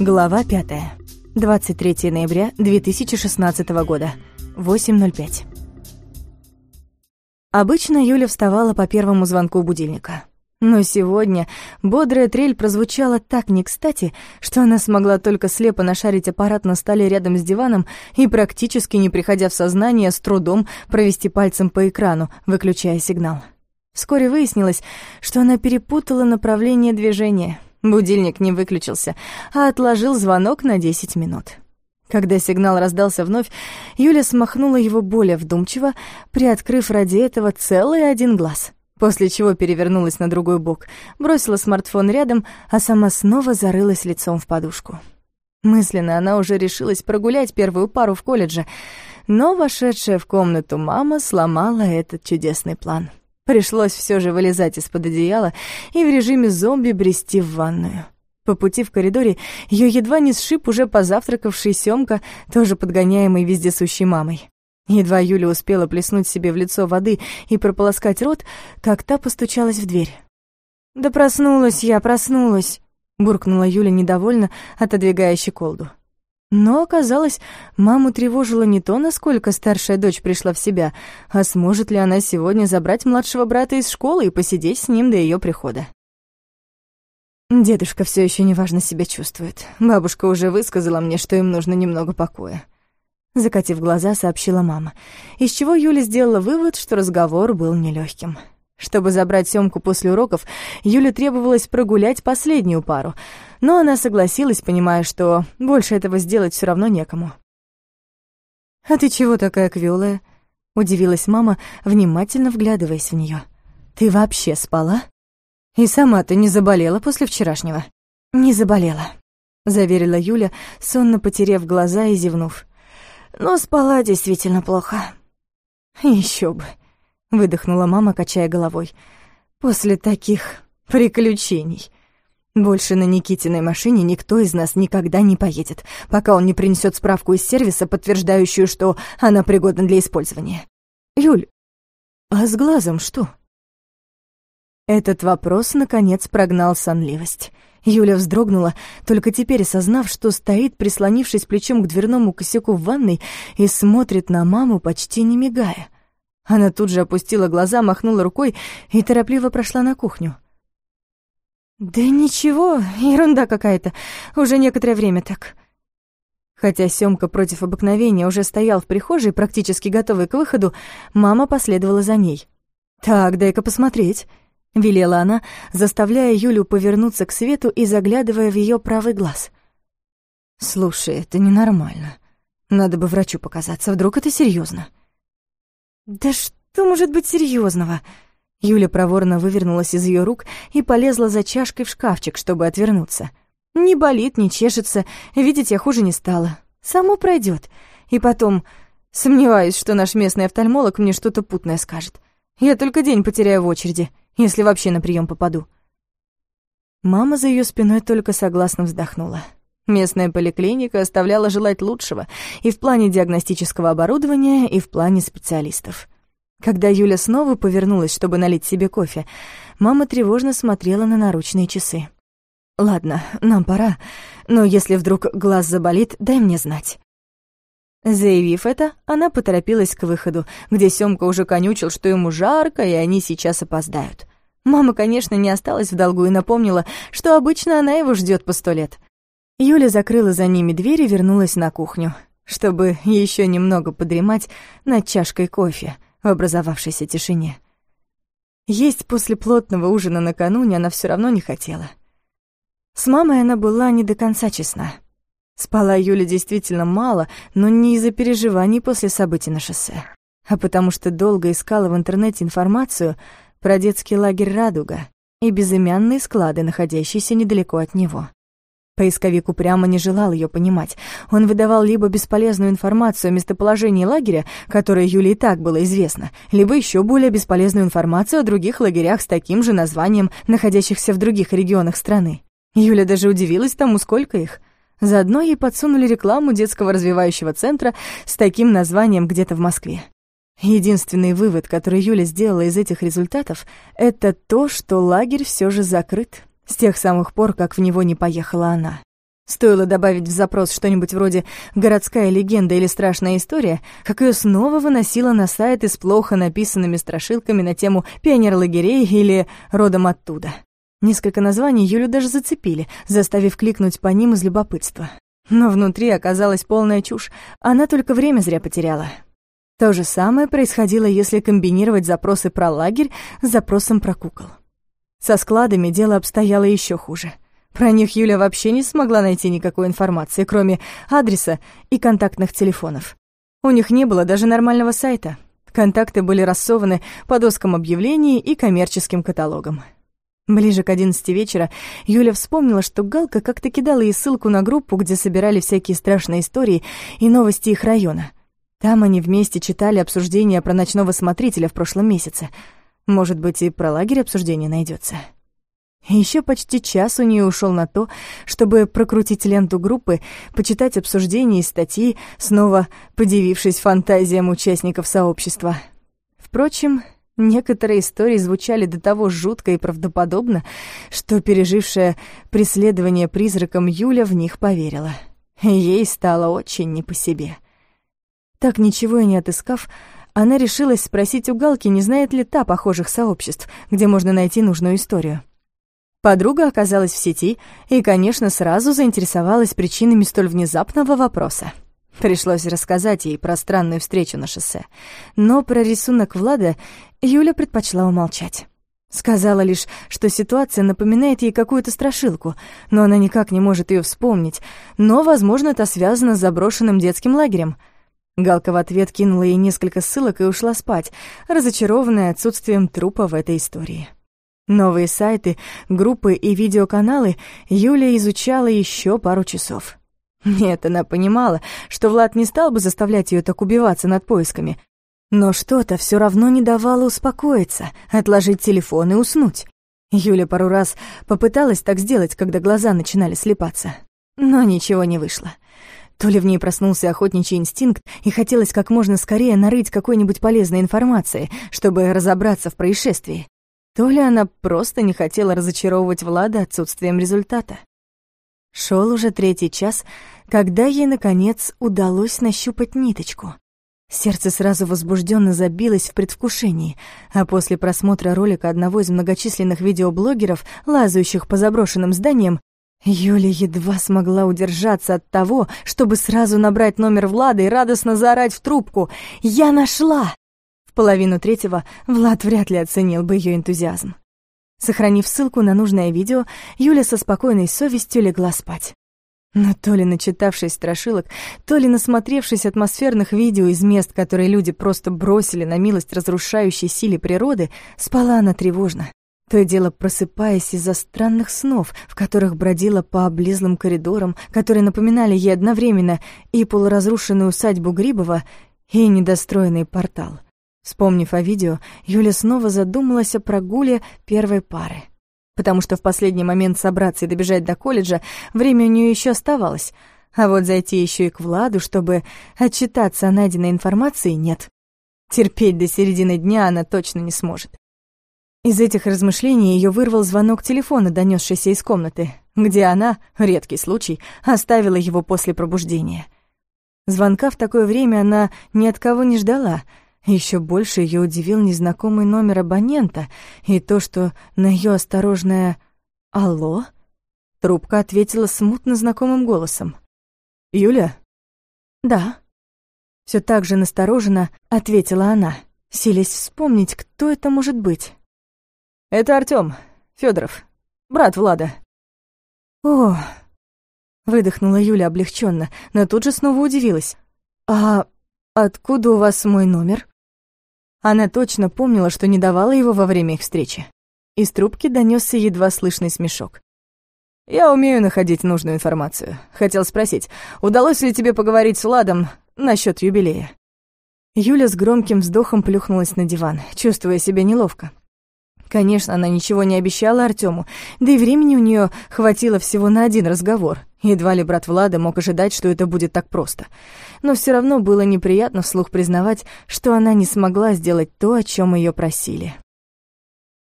Глава 5. 23 ноября 2016 года. 8.05. Обычно Юля вставала по первому звонку будильника. Но сегодня бодрая трель прозвучала так не кстати, что она смогла только слепо нашарить аппарат на столе рядом с диваном и, практически не приходя в сознание, с трудом провести пальцем по экрану, выключая сигнал. Вскоре выяснилось, что она перепутала направление движения — Будильник не выключился, а отложил звонок на 10 минут. Когда сигнал раздался вновь, Юля смахнула его более вдумчиво, приоткрыв ради этого целый один глаз, после чего перевернулась на другой бок, бросила смартфон рядом, а сама снова зарылась лицом в подушку. Мысленно она уже решилась прогулять первую пару в колледже, но вошедшая в комнату мама сломала этот чудесный план. Пришлось все же вылезать из-под одеяла и в режиме зомби брести в ванную. По пути в коридоре ее едва не сшиб уже позавтракавший Сёмка, тоже подгоняемый вездесущей мамой. Едва Юля успела плеснуть себе в лицо воды и прополоскать рот, как та постучалась в дверь. «Да проснулась я, проснулась!» — буркнула Юля недовольно, отодвигая щеколду. Но оказалось, маму тревожило не то, насколько старшая дочь пришла в себя, а сможет ли она сегодня забрать младшего брата из школы и посидеть с ним до ее прихода. Дедушка все еще неважно себя чувствует. Бабушка уже высказала мне, что им нужно немного покоя. Закатив глаза, сообщила мама, из чего Юля сделала вывод, что разговор был нелегким. Чтобы забрать Сёмку после уроков, Юле требовалось прогулять последнюю пару, но она согласилась, понимая, что больше этого сделать все равно некому. «А ты чего такая квёлая?» — удивилась мама, внимательно вглядываясь в неё. «Ты вообще спала? И сама ты не заболела после вчерашнего?» «Не заболела», — заверила Юля, сонно потерев глаза и зевнув. «Но спала действительно плохо». «Ещё бы», выдохнула мама, качая головой. После таких приключений. Больше на Никитиной машине никто из нас никогда не поедет, пока он не принесет справку из сервиса, подтверждающую, что она пригодна для использования. Юль, а с глазом что? Этот вопрос, наконец, прогнал сонливость. Юля вздрогнула, только теперь осознав, что стоит, прислонившись плечом к дверному косяку в ванной и смотрит на маму, почти не мигая. Она тут же опустила глаза, махнула рукой и торопливо прошла на кухню. «Да ничего, ерунда какая-то. Уже некоторое время так». Хотя Сёмка против обыкновения уже стоял в прихожей, практически готовый к выходу, мама последовала за ней. «Так, дай-ка посмотреть», — велела она, заставляя Юлю повернуться к свету и заглядывая в её правый глаз. «Слушай, это ненормально. Надо бы врачу показаться, вдруг это серьёзно». «Да что может быть серьезного? Юля проворно вывернулась из ее рук и полезла за чашкой в шкафчик, чтобы отвернуться. Не болит, не чешется, видеть я хуже не стала. Само пройдет. И потом, сомневаюсь, что наш местный офтальмолог мне что-то путное скажет. Я только день потеряю в очереди, если вообще на прием попаду. Мама за ее спиной только согласно вздохнула. Местная поликлиника оставляла желать лучшего и в плане диагностического оборудования, и в плане специалистов. Когда Юля снова повернулась, чтобы налить себе кофе, мама тревожно смотрела на наручные часы. «Ладно, нам пора, но если вдруг глаз заболит, дай мне знать». Заявив это, она поторопилась к выходу, где Сёмка уже конючил, что ему жарко, и они сейчас опоздают. Мама, конечно, не осталась в долгу и напомнила, что обычно она его ждет по сто лет. Юля закрыла за ними дверь и вернулась на кухню, чтобы еще немного подремать над чашкой кофе в образовавшейся тишине. Есть после плотного ужина накануне она все равно не хотела. С мамой она была не до конца честна. Спала Юля действительно мало, но не из-за переживаний после событий на шоссе, а потому что долго искала в интернете информацию про детский лагерь «Радуга» и безымянные склады, находящиеся недалеко от него. Поисковик упрямо не желал ее понимать. Он выдавал либо бесполезную информацию о местоположении лагеря, которое Юле и так было известно, либо еще более бесполезную информацию о других лагерях с таким же названием, находящихся в других регионах страны. Юля даже удивилась тому, сколько их. Заодно ей подсунули рекламу детского развивающего центра с таким названием где-то в Москве. Единственный вывод, который Юля сделала из этих результатов, это то, что лагерь все же закрыт с тех самых пор, как в него не поехала она. Стоило добавить в запрос что-нибудь вроде «городская легенда» или «страшная история», как ее снова выносило на сайты с плохо написанными страшилками на тему пионерлагерей или «родом оттуда». Несколько названий Юлю даже зацепили, заставив кликнуть по ним из любопытства. Но внутри оказалась полная чушь, она только время зря потеряла. То же самое происходило, если комбинировать запросы про лагерь с запросом про кукол. Со складами дело обстояло еще хуже — про них Юля вообще не смогла найти никакой информации, кроме адреса и контактных телефонов. У них не было даже нормального сайта. Контакты были рассованы по доскам объявлений и коммерческим каталогам. Ближе к одиннадцати вечера Юля вспомнила, что Галка как-то кидала ей ссылку на группу, где собирали всякие страшные истории и новости их района. Там они вместе читали обсуждения про ночного смотрителя в прошлом месяце. Может быть, и про лагерь обсуждения найдется. Еще почти час у нее ушел на то, чтобы прокрутить ленту группы, почитать обсуждения и статьи, снова подивившись фантазиям участников сообщества. Впрочем, некоторые истории звучали до того жутко и правдоподобно, что пережившая преследование призраком Юля в них поверила. Ей стало очень не по себе. Так ничего и не отыскав, она решилась спросить у Галки, не знает ли та похожих сообществ, где можно найти нужную историю. Подруга оказалась в сети и, конечно, сразу заинтересовалась причинами столь внезапного вопроса. Пришлось рассказать ей про странную встречу на шоссе. Но про рисунок Влада Юля предпочла умолчать. Сказала лишь, что ситуация напоминает ей какую-то страшилку, но она никак не может ее вспомнить. Но, возможно, это связано с заброшенным детским лагерем. Галка в ответ кинула ей несколько ссылок и ушла спать, разочарованная отсутствием трупа в этой истории. Новые сайты, группы и видеоканалы Юля изучала еще пару часов. Нет, она понимала, что Влад не стал бы заставлять ее так убиваться над поисками. Но что-то все равно не давало успокоиться, отложить телефон и уснуть. Юля пару раз попыталась так сделать, когда глаза начинали слепаться. Но ничего не вышло. То ли в ней проснулся охотничий инстинкт, и хотелось как можно скорее нарыть какой-нибудь полезной информации, чтобы разобраться в происшествии, то ли она просто не хотела разочаровывать Влада отсутствием результата. Шел уже третий час, когда ей, наконец, удалось нащупать ниточку. Сердце сразу возбужденно забилось в предвкушении, а после просмотра ролика одного из многочисленных видеоблогеров, лазающих по заброшенным зданиям, Юля едва смогла удержаться от того, чтобы сразу набрать номер Влада и радостно заорать в трубку «Я нашла!» половину третьего Влад вряд ли оценил бы ее энтузиазм. Сохранив ссылку на нужное видео, Юля со спокойной совестью легла спать. Но то ли начитавшись страшилок, то ли насмотревшись атмосферных видео из мест, которые люди просто бросили на милость разрушающей силе природы, спала она тревожно. То и дело просыпаясь из-за странных снов, в которых бродила по облизлым коридорам, которые напоминали ей одновременно и полуразрушенную усадьбу Грибова, и недостроенный портал. Вспомнив о видео, Юля снова задумалась о прогуле первой пары. Потому что в последний момент собраться и добежать до колледжа время у нее еще оставалось, а вот зайти еще и к Владу, чтобы отчитаться о найденной информации, нет. Терпеть до середины дня она точно не сможет. Из этих размышлений ее вырвал звонок телефона, донесшийся из комнаты, где она, редкий случай, оставила его после пробуждения. Звонка в такое время она ни от кого не ждала — еще больше ее удивил незнакомый номер абонента и то, что на ее осторожное «Алло?» трубка ответила смутно знакомым голосом. «Юля?» «Да». Все так же настороженно ответила она, силясь вспомнить, кто это может быть. «Это Артём Федоров, брат Влада». «О!» — выдохнула Юля облегченно, но тут же снова удивилась. «А откуда у вас мой номер?» Она точно помнила, что не давала его во время их встречи. Из трубки донесся едва слышный смешок. «Я умею находить нужную информацию. Хотел спросить, удалось ли тебе поговорить с Владом насчет юбилея?» Юля с громким вздохом плюхнулась на диван, чувствуя себя неловко. Конечно, она ничего не обещала Артему, да и времени у нее хватило всего на один разговор. Едва ли брат Влада мог ожидать, что это будет так просто. Но все равно было неприятно вслух признавать, что она не смогла сделать то, о чем ее просили.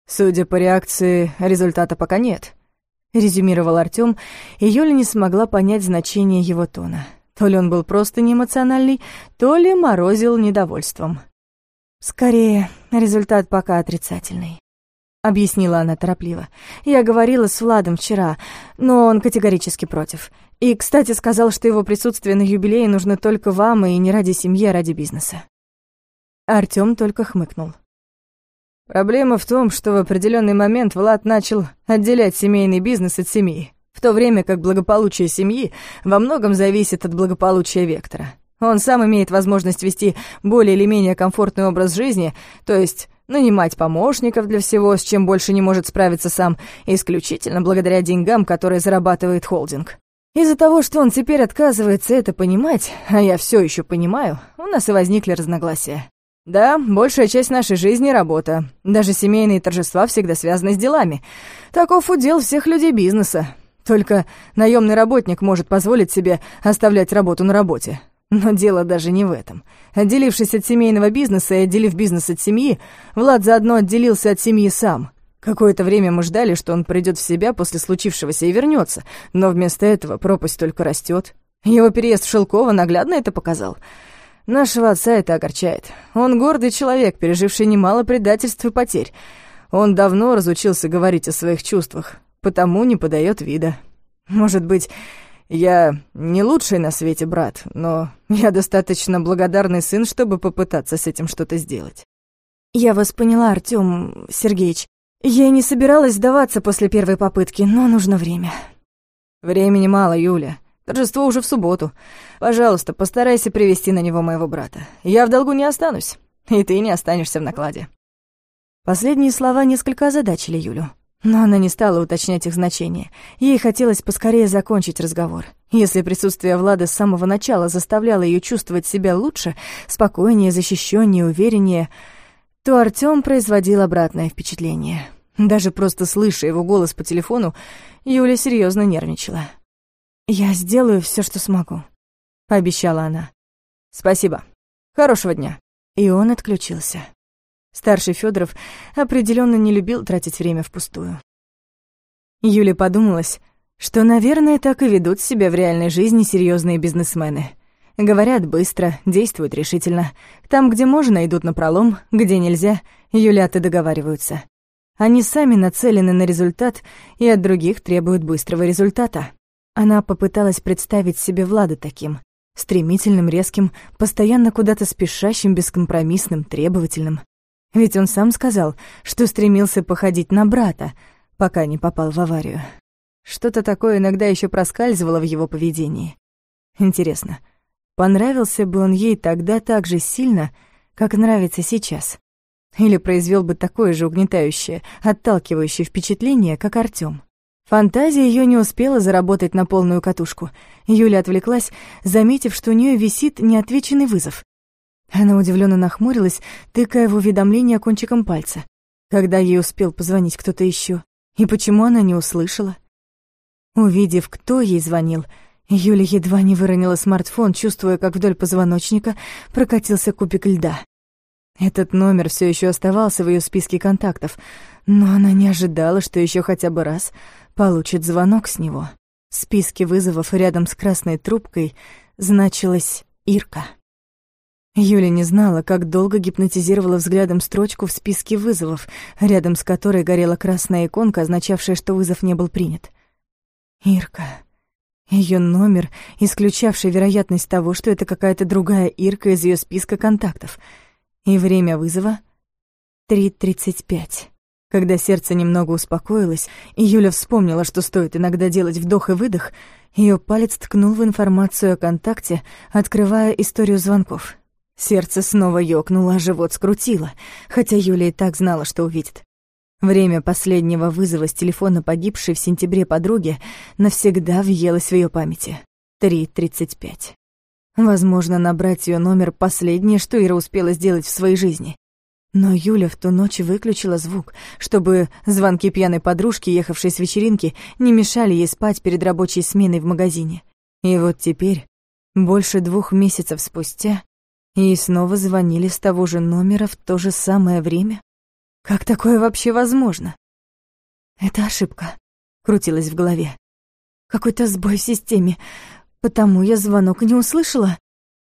Судя по реакции, результата пока нет. резюмировал Артём, и Юля не смогла понять значение его тона. То ли он был просто неэмоциональный, то ли морозил недовольством. «Скорее, результат пока отрицательный», — объяснила она торопливо. «Я говорила с Владом вчера, но он категорически против. И, кстати, сказал, что его присутствие на юбилее нужно только вам и не ради семьи, а ради бизнеса». Артём только хмыкнул. Проблема в том, что в определенный момент Влад начал отделять семейный бизнес от семьи, в то время как благополучие семьи во многом зависит от благополучия Вектора. Он сам имеет возможность вести более или менее комфортный образ жизни, то есть нанимать помощников для всего, с чем больше не может справиться сам, исключительно благодаря деньгам, которые зарабатывает холдинг. Из-за того, что он теперь отказывается это понимать, а я все еще понимаю, у нас и возникли разногласия. Да, большая часть нашей жизни — работа. Даже семейные торжества всегда связаны с делами. Таков удел всех людей бизнеса. Только наемный работник может позволить себе оставлять работу на работе. Но дело даже не в этом. Отделившись от семейного бизнеса и отделив бизнес от семьи, Влад заодно отделился от семьи сам. Какое-то время мы ждали, что он придет в себя после случившегося и вернется, но вместо этого пропасть только растет. Его переезд в Шелково наглядно это показал — Нашего отца это огорчает. Он гордый человек, переживший немало предательств и потерь. Он давно разучился говорить о своих чувствах, потому не подает вида. Может быть, я не лучший на свете брат, но я достаточно благодарный сын, чтобы попытаться с этим что-то сделать. Я вас поняла, Артём Сергеевич. Я не собиралась сдаваться после первой попытки, но нужно время. Времени мало, Юля. Торжество уже в субботу. Пожалуйста, постарайся привести на него моего брата. Я в долгу не останусь, и ты не останешься в накладе». Последние слова несколько озадачили Юлю. Но она не стала уточнять их значение. Ей хотелось поскорее закончить разговор. Если присутствие Влада с самого начала заставляло ее чувствовать себя лучше, спокойнее, защищеннее, увереннее, то Артём производил обратное впечатление. Даже просто слыша его голос по телефону, Юля серьезно нервничала. «Я сделаю все, что смогу», — пообещала она. «Спасибо. Хорошего дня». И он отключился. Старший Федоров определенно не любил тратить время впустую. Юле подумалось, что, наверное, так и ведут себя в реальной жизни серьезные бизнесмены. Говорят быстро, действуют решительно. Там, где можно, идут на пролом, где нельзя, юляты договариваются. Они сами нацелены на результат и от других требуют быстрого результата. Она попыталась представить себе Влада таким, стремительным, резким, постоянно куда-то спешащим, бескомпромиссным, требовательным. Ведь он сам сказал, что стремился походить на брата, пока не попал в аварию. Что-то такое иногда еще проскальзывало в его поведении. Интересно, понравился бы он ей тогда так же сильно, как нравится сейчас? Или произвел бы такое же угнетающее, отталкивающее впечатление, как Артём? Фантазия ее не успела заработать на полную катушку. Юля отвлеклась, заметив, что у нее висит неотвеченный вызов. Она удивленно нахмурилась, тыкая в уведомление кончиком пальца. Когда ей успел позвонить кто-то еще? И почему она не услышала? Увидев, кто ей звонил, Юля едва не выронила смартфон, чувствуя, как вдоль позвоночника прокатился кубик льда. Этот номер все еще оставался в ее списке контактов, но она не ожидала, что еще хотя бы раз получит звонок с него. В списке вызовов рядом с красной трубкой значилась Ирка. Юля не знала, как долго гипнотизировала взглядом строчку в списке вызовов, рядом с которой горела красная иконка, означавшая, что вызов не был принят. Ирка. Ее номер, исключавший вероятность того, что это какая-то другая Ирка из ее списка контактов. И время вызова — 3.35. Когда сердце немного успокоилось, и Юля вспомнила, что стоит иногда делать вдох и выдох, ее палец ткнул в информацию о контакте, открывая историю звонков. Сердце снова ёкнуло, а живот скрутило, хотя Юля и так знала, что увидит. Время последнего вызова с телефона погибшей в сентябре подруги навсегда въелось в ее памяти. 3.35. Возможно, набрать ее номер — последнее, что Ира успела сделать в своей жизни. Но Юля в ту ночь выключила звук, чтобы звонки пьяной подружки, ехавшей с вечеринки, не мешали ей спать перед рабочей сменой в магазине. И вот теперь, больше двух месяцев спустя, ей снова звонили с того же номера в то же самое время. Как такое вообще возможно? Это ошибка. крутилось в голове. Какой-то сбой в системе, потому я звонок не услышала.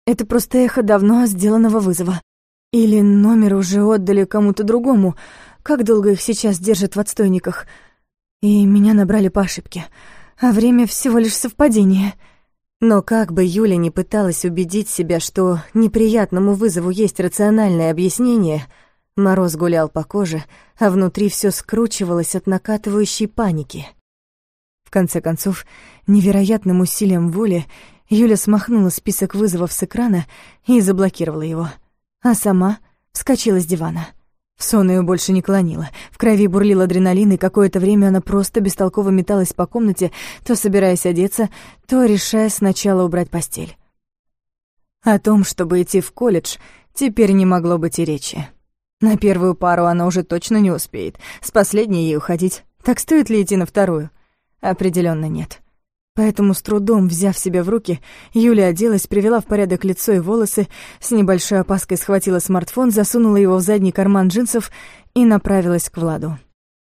Это просто эхо давно сделанного вызова. Или номер уже отдали кому-то другому. Как долго их сейчас держат в отстойниках? И меня набрали по ошибке. А время всего лишь совпадение. Но как бы Юля не пыталась убедить себя, что неприятному вызову есть рациональное объяснение, мороз гулял по коже, а внутри все скручивалось от накатывающей паники. В конце концов, невероятным усилием воли Юля смахнула список вызовов с экрана и заблокировала его, а сама вскочила с дивана. Сон ее больше не клонило. В крови бурлил адреналин, и какое-то время она просто бестолково металась по комнате, то собираясь одеться, то решая сначала убрать постель. О том, чтобы идти в колледж, теперь не могло быть и речи. На первую пару она уже точно не успеет, с последней ей уходить. Так стоит ли идти на вторую? Определенно нет. Поэтому с трудом, взяв себя в руки, Юля оделась, привела в порядок лицо и волосы, с небольшой опаской схватила смартфон, засунула его в задний карман джинсов и направилась к Владу.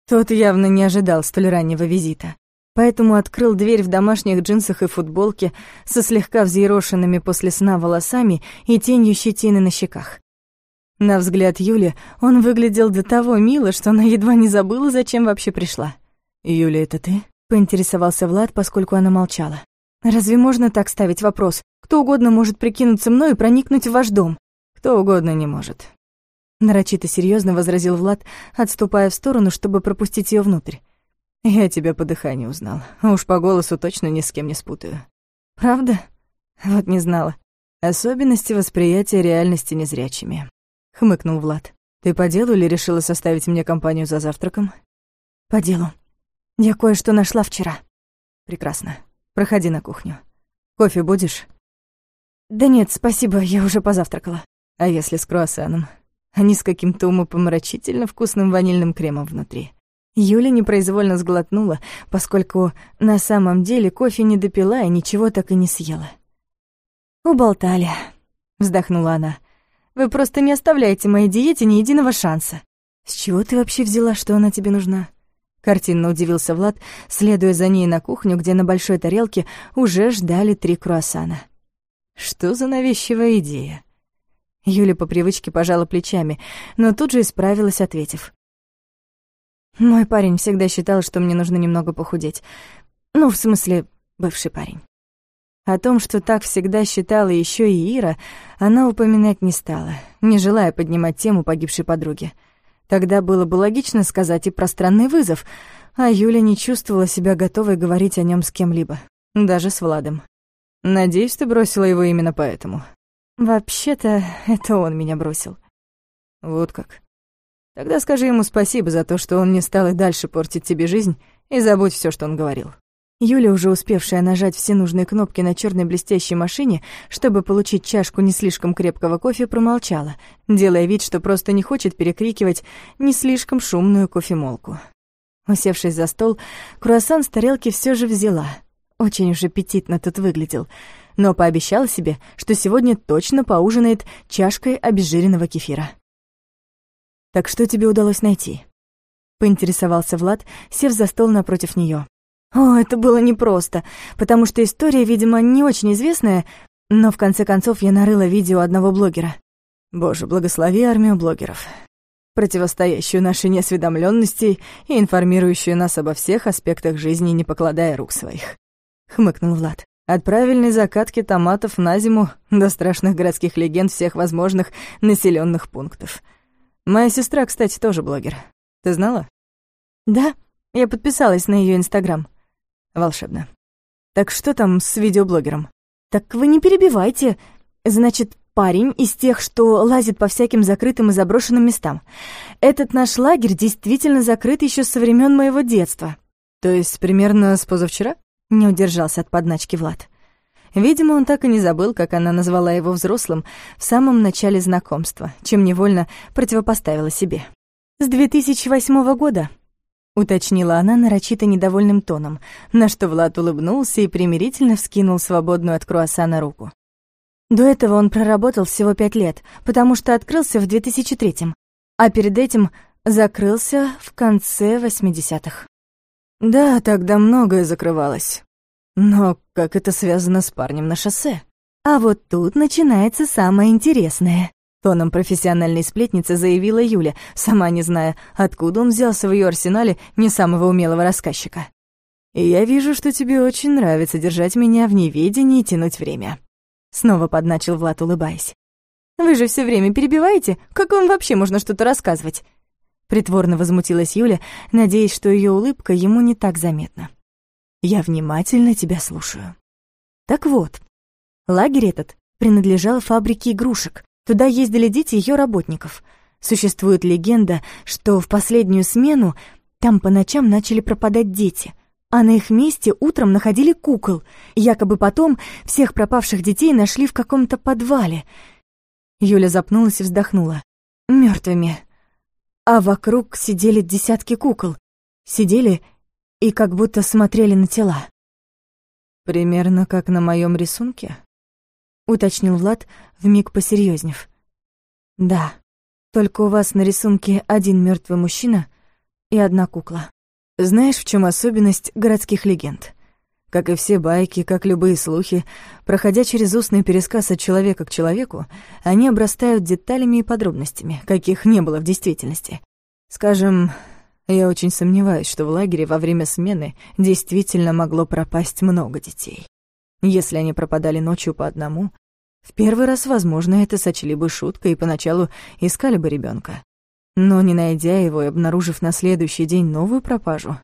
Тот явно не ожидал столь раннего визита. Поэтому открыл дверь в домашних джинсах и футболке со слегка взъерошенными после сна волосами и тенью щетины на щеках. На взгляд Юли он выглядел до того мило, что она едва не забыла, зачем вообще пришла. «Юля, это ты?» Поинтересовался Влад, поскольку она молчала. «Разве можно так ставить вопрос? Кто угодно может прикинуться мной и проникнуть в ваш дом?» «Кто угодно не может». Нарочито серьезно возразил Влад, отступая в сторону, чтобы пропустить ее внутрь. «Я тебя по дыханию узнал, уж по голосу точно ни с кем не спутаю». «Правда? Вот не знала. Особенности восприятия реальности незрячими», — хмыкнул Влад. «Ты по делу или решила составить мне компанию за завтраком?» «По делу», я кое-что нашла вчера. Прекрасно. Проходи на кухню. Кофе будешь? Да нет, спасибо, я уже позавтракала. А если с круассаном? Они с каким-то умопомрачительно вкусным ванильным кремом внутри. Юля непроизвольно сглотнула, поскольку на самом деле кофе не допила и ничего так и не съела. «Уболтали», — вздохнула она. «Вы просто не оставляете моей диете ни единого шанса». «С чего ты вообще взяла, что она тебе нужна?» Картинно удивился Влад, следуя за ней на кухню, где на большой тарелке уже ждали три круассана. «Что за навязчивая идея?» Юля по привычке пожала плечами, но тут же исправилась, ответив. «Мой парень всегда считал, что мне нужно немного похудеть. Ну, в смысле, бывший парень». О том, что так всегда считала еще и Ира, она упоминать не стала, не желая поднимать тему погибшей подруги. Тогда было бы логично сказать и про странный вызов, а Юля не чувствовала себя готовой говорить о нем с кем-либо, даже с Владом. «Надеюсь, ты бросила его именно поэтому». «Вообще-то, это он меня бросил». «Вот как. Тогда скажи ему спасибо за то, что он не стал и дальше портить тебе жизнь, и забудь все, что он говорил». Юля, уже успевшая нажать все нужные кнопки на черной блестящей машине, чтобы получить чашку не слишком крепкого кофе, промолчала, делая вид, что просто не хочет перекрикивать не слишком шумную кофемолку. Усевшись за стол, круассан с тарелки все же взяла. Очень уж аппетитно тут выглядел, но пообещала себе, что сегодня точно поужинает чашкой обезжиренного кефира. «Так что тебе удалось найти?» — поинтересовался Влад, сев за стол напротив нее. О, это было непросто, потому что история, видимо, не очень известная, но в конце концов я нарыла видео одного блогера. Боже, благослови армию блогеров, противостоящую нашей неосведомленности и информирующую нас обо всех аспектах жизни, не покладая рук своих. Хмыкнул Влад. От правильной закатки томатов на зиму до страшных городских легенд всех возможных населенных пунктов. Моя сестра, кстати, тоже блогер. Ты знала? Да, я подписалась на ее инстаграм. Волшебно. Так что там с видеоблогером? Так вы не перебивайте. Значит, парень из тех, что лазит по всяким закрытым и заброшенным местам. Этот наш лагерь действительно закрыт еще со времен моего детства. То есть примерно с позавчера? Не удержался от подначки Влад. Видимо, он так и не забыл, как она назвала его взрослым в самом начале знакомства, чем невольно противопоставила себе. С 2008 года — уточнила она нарочито недовольным тоном, на что Влад улыбнулся и примирительно вскинул свободную от круассана руку. До этого он проработал всего пять лет, потому что открылся в 2003-м, а перед этим закрылся в конце 80-х. Да, тогда многое закрывалось. Но как это связано с парнем на шоссе? А вот тут начинается самое интересное. Тоном профессиональной сплетницы заявила Юля, сама не зная, откуда он взялся в ее арсенале не самого умелого рассказчика. «И я вижу, что тебе очень нравится держать меня в неведении и тянуть время». Снова подначил Влад, улыбаясь. «Вы же все время перебиваете? Как вам вообще можно что-то рассказывать?» Притворно возмутилась Юля, надеясь, что ее улыбка ему не так заметна. «Я внимательно тебя слушаю». Так вот, лагерь этот принадлежал фабрике игрушек. Туда ездили дети ее работников. Существует легенда, что в последнюю смену там по ночам начали пропадать дети, а на их месте утром находили кукол. Якобы потом всех пропавших детей нашли в каком-то подвале. Юля запнулась и вздохнула. Мертвыми а вокруг сидели десятки кукол. Сидели и как будто смотрели на тела. «Примерно как на моем рисунке?» — уточнил Влад, вмиг посерьезнев. «Да, только у вас на рисунке один мертвый мужчина и одна кукла. Знаешь, в чем особенность городских легенд?» Как и все байки, как любые слухи, проходя через устный пересказ от человека к человеку, они обрастают деталями и подробностями, каких не было в действительности. Скажем, я очень сомневаюсь, что в лагере во время смены действительно могло пропасть много детей. Если они пропадали ночью по одному, в первый раз, возможно, это сочли бы шуткой и поначалу искали бы ребенка. Но не найдя его и обнаружив на следующий день новую пропажу,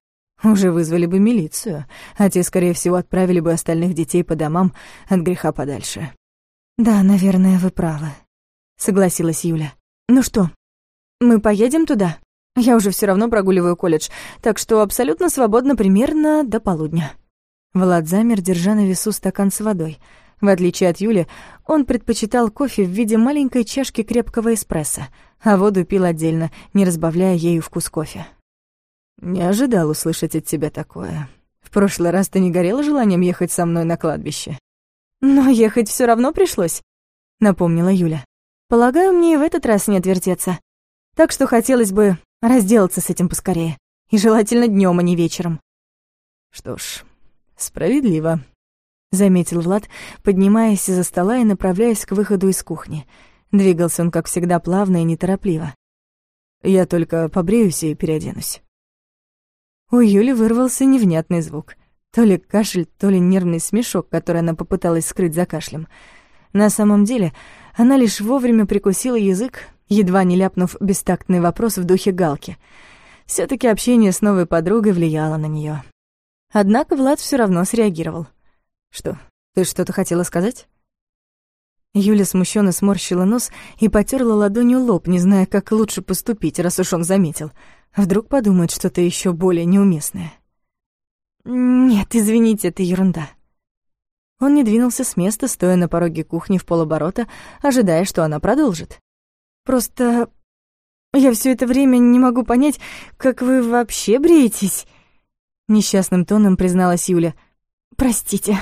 уже вызвали бы милицию, а те, скорее всего, отправили бы остальных детей по домам от греха подальше. «Да, наверное, вы правы», — согласилась Юля. «Ну что, мы поедем туда? Я уже все равно прогуливаю колледж, так что абсолютно свободно примерно до полудня». Влад замер, держа на весу стакан с водой. В отличие от Юли, он предпочитал кофе в виде маленькой чашки крепкого эспрессо, а воду пил отдельно, не разбавляя ею вкус кофе. «Не ожидал услышать от тебя такое. В прошлый раз ты не горела желанием ехать со мной на кладбище?» «Но ехать все равно пришлось», — напомнила Юля. «Полагаю, мне и в этот раз не отвертеться. Так что хотелось бы разделаться с этим поскорее. И желательно днем, а не вечером». «Что ж, справедливо», — заметил Влад, поднимаясь из-за стола и направляясь к выходу из кухни. Двигался он, как всегда, плавно и неторопливо. «Я только побреюсь и переоденусь». У Юли вырвался невнятный звук. То ли кашель, то ли нервный смешок, который она попыталась скрыть за кашлем. На самом деле, она лишь вовремя прикусила язык, едва не ляпнув бестактный вопрос в духе галки. все таки общение с новой подругой влияло на нее. Однако Влад все равно среагировал. «Что, ты что-то хотела сказать?» Юля смущенно сморщила нос и потерла ладонью лоб, не зная, как лучше поступить, раз уж он заметил — Вдруг подумает что-то еще более неуместное. «Нет, извините, это ерунда». Он не двинулся с места, стоя на пороге кухни в полоборота, ожидая, что она продолжит. «Просто я все это время не могу понять, как вы вообще бреетесь», — несчастным тоном призналась Юля. «Простите».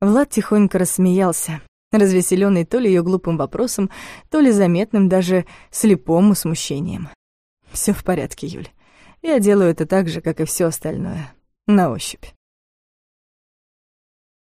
Влад тихонько рассмеялся, развеселенный то ли ее глупым вопросом, то ли заметным даже слепому смущением. Все в порядке, Юль. Я делаю это так же, как и все остальное. На ощупь.